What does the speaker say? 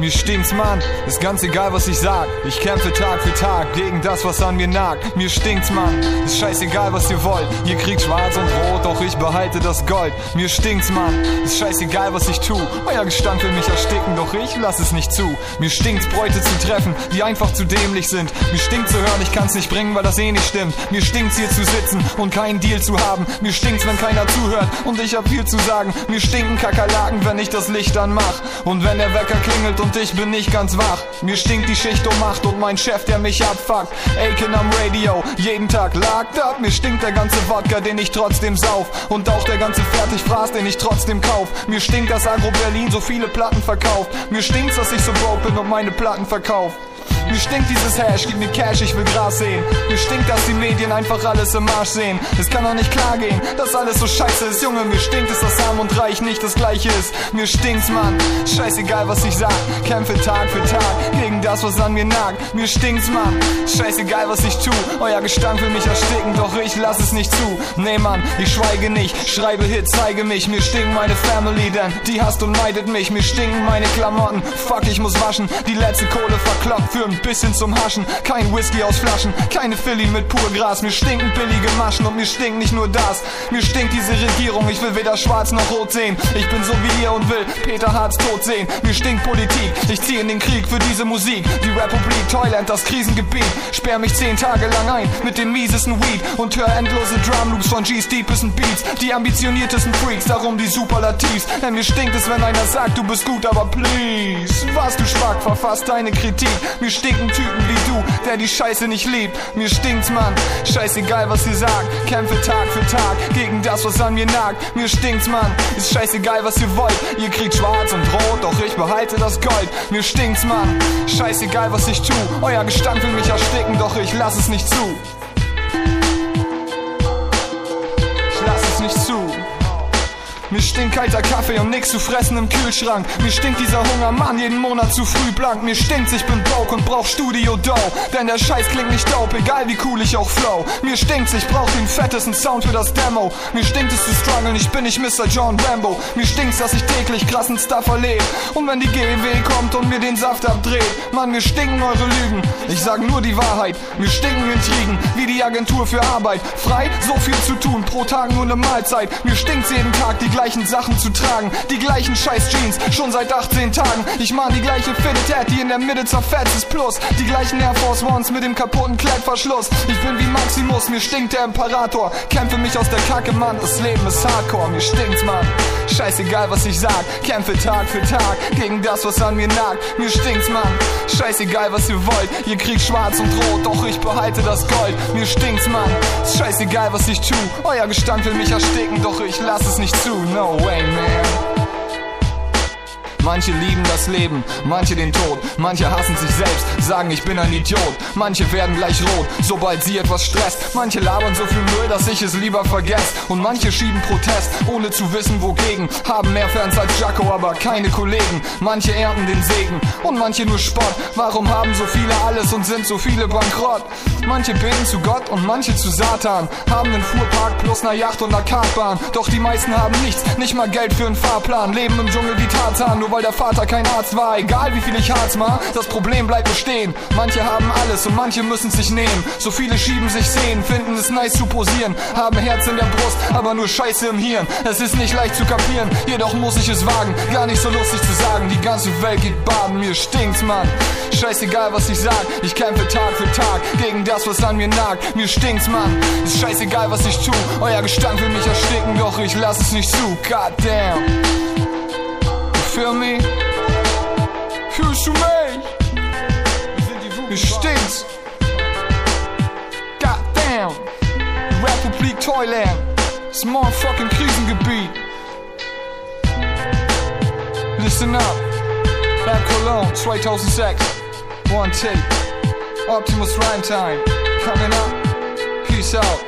Mir stinkt's, Mann, ist ganz egal, was ich sag. Ich kämpfe Tag für Tag gegen das, was an mir nagt. Mir stinkt's, Mann, ist scheißegal, was ihr wollt. Ihr kriegt schwarz und rot, doch ich behalte das Gold. Mir stinkt's, Mann, ist scheißegal, was ich tu. Euer Gestank will mich ersticken, doch ich lass es nicht zu. Mir stinkt's, Bräute zu treffen, die einfach zu dämlich sind. Mir stinkt zu hören, ich kann's nicht bringen, weil das eh nicht stimmt. Mir stinkt's hier zu sitzen und keinen Deal zu haben. Mir stinkt's, wenn keiner zuhört und ich hab viel zu sagen. Mir stinken Kakerlaken, wenn ich das Licht anmach. Und wenn der Wecker klingelt und ich bin nicht ganz wach. Mir stinkt die Schicht um Macht und mein Chef, der mich abfuckt. Aiken am Radio, jeden Tag lag up. Mir stinkt der ganze Wodka, den ich trotzdem sauf. Und auch der ganze Fertigfraß, den ich trotzdem kauf. Mir stinkt, dass Agro Berlin so viele Platten verkauft. Mir stinkt's, dass ich so broke bin und meine Platten verkauf. Mir stinkt dieses Hash, gib mir Cash, ich will Gras sehen. Mir stinkt, dass die Medien einfach alles im Arsch sehen. Es kann doch nicht klar gehen, dass alles so scheiße ist. Junge, mir stinkt es, dass Arm und Reich nicht das gleiche ist. Mir stinkt's, Mann. Scheißegal, was ich sag. Kämpfe Tag für Tag gegen das, was an mir nagt. Mir stinkt's, Mann. Scheißegal, was ich tu. Euer Gestank will mich ersticken, doch ich lass es nicht zu. Nee, Mann, ich schweige nicht. Schreibe Hits, zeige mich. Mir stinken meine Family, denn die hasst und meidet mich. Mir stinken meine Klamotten. Fuck, ich muss waschen. Die letzte Kohle verkloppt für ein bisschen zum Haschen. Kein Whisky aus Flaschen, keine Philly mit pur Gras. Mir stinken billige Maschen und mir stinkt nicht nur das. Mir stinkt diese Regierung, ich will weder schwarz noch rot sehen. Ich bin so wie ihr und will Peter Harz tot sehen. Mir stinkt Politik, ich ziehe in den Krieg für diese Musik. Die Republik, Thailand, das Krisengebiet. Sperr mich zehn Tage lang ein mit dem miesesten Weed und hör endlose Drumloops von G's deepesten Beats. Die ambitioniertesten Freaks, darum die Superlativs. Denn mir stinkt es, wenn einer sagt, du bist gut, aber please. Was du schwach, verfasst deine Kritik. Mir stinken Typen wie du, der die Scheiße nicht liebt. Mir stinkt's, Mann. Scheißegal, was ihr sagt. Kämpfe Tag für Tag gegen das, was an mir nagt. Mir stinkt's, Mann. Ist scheißegal, was ihr wollt. Ihr kriegt schwarz und rot, doch ich behalte das Gold. Mir stinkt's, Mann. Scheißegal, was ich tu. Euer Gestank will mich ersticken, doch ich lass es nicht zu. Mir stinkt kalter Kaffee und nix zu fressen im Kühlschrank. Mir stinkt dieser Hunger, Mann, jeden Monat zu früh blank. Mir stinkt's, ich bin broke und brauch Studio Dough. Denn der Scheiß klingt nicht dope, egal wie cool ich auch flow. Mir stinkt's, ich brauch den fettesten Sound für das Demo. Mir stinkt es zu strugglen, ich bin nicht Mr. John Rambo. Mir stinkt's, dass ich täglich krassen Stuff erlebe. Und wenn die GEW kommt und mir den Saft abdreht, Mann, mir stinken eure Lügen. Ich sag nur die Wahrheit. Mir stinken Intrigen, wie die Agentur für Arbeit. Frei, so viel zu tun, pro Tag nur ne Mahlzeit. Mir stinkt's jeden Tag, die gleichen Sachen zu tragen. Die gleichen scheiß Jeans, schon seit 18 Tagen. Ich mach die gleiche Fitted die in der Mitte zerfetzt ist. Plus die gleichen Air Force Ones mit dem kaputten Klettverschluss. Ich bin wie Maximus, mir stinkt der Imperator. Kämpfe mich aus der Kacke, Mann, das Leben ist Hardcore. Mir stinkt's, Mann. Scheißegal, was ich sag. Kämpfe Tag für Tag gegen das, was an mir nagt. Mir stinkt's, Mann. Scheißegal, was ihr wollt. Ihr kriegt schwarz und rot, doch ich behalte das Gold. Mir stinkt's, Mann. Scheißegal, was ich tu. Euer Gestank will mich ersticken, doch ich lass es nicht zu. No way, man. Manche lieben das Leben, manche den Tod, manche hassen sich selbst, sagen ich bin ein Idiot, manche werden gleich rot, sobald sie etwas stresst, manche labern so viel Müll, dass ich es lieber vergesse. Und manche schieben Protest, ohne zu wissen wogegen, haben mehr Fans als Jaco, aber keine Kollegen, manche ernten den Segen und manche nur Spott, warum haben so viele alles und sind so viele bankrott? Manche beten zu Gott und manche zu Satan, haben einen Fuhrpark plus einer Yacht und einer Kartbahn, doch die meisten haben nichts, nicht mal Geld für einen Fahrplan, leben im Dschungel wie Tarzan, nur weil der Vater kein Arzt war. Egal wie viel ich Harz mach, das Problem bleibt bestehen. Manche haben alles und manche müssen sich nehmen. So viele schieben sich Szenen, finden es nice zu posieren. Haben Herz in der Brust, aber nur Scheiße im Hirn. Es ist nicht leicht zu kapieren, jedoch muss ich es wagen. Gar nicht so lustig zu sagen, die ganze Welt geht baden. Mir stinkt's, Mann. Scheißegal, was ich sag, ich kämpfe Tag für Tag gegen das, was an mir nagt. Mir stinkt's, Mann. Ist scheißegal, was ich tu. Euer Gestank will mich ersticken, doch ich lass es nicht zu. God damn. Feel me? Fühlst du mich? Mir stinkt's. God damn. Republik Thailand. Das motherfucking Krisengebiet. Listen up. Rap Cologne 2006. One tape. Optimus Rhyme Time. Coming up. Peace out.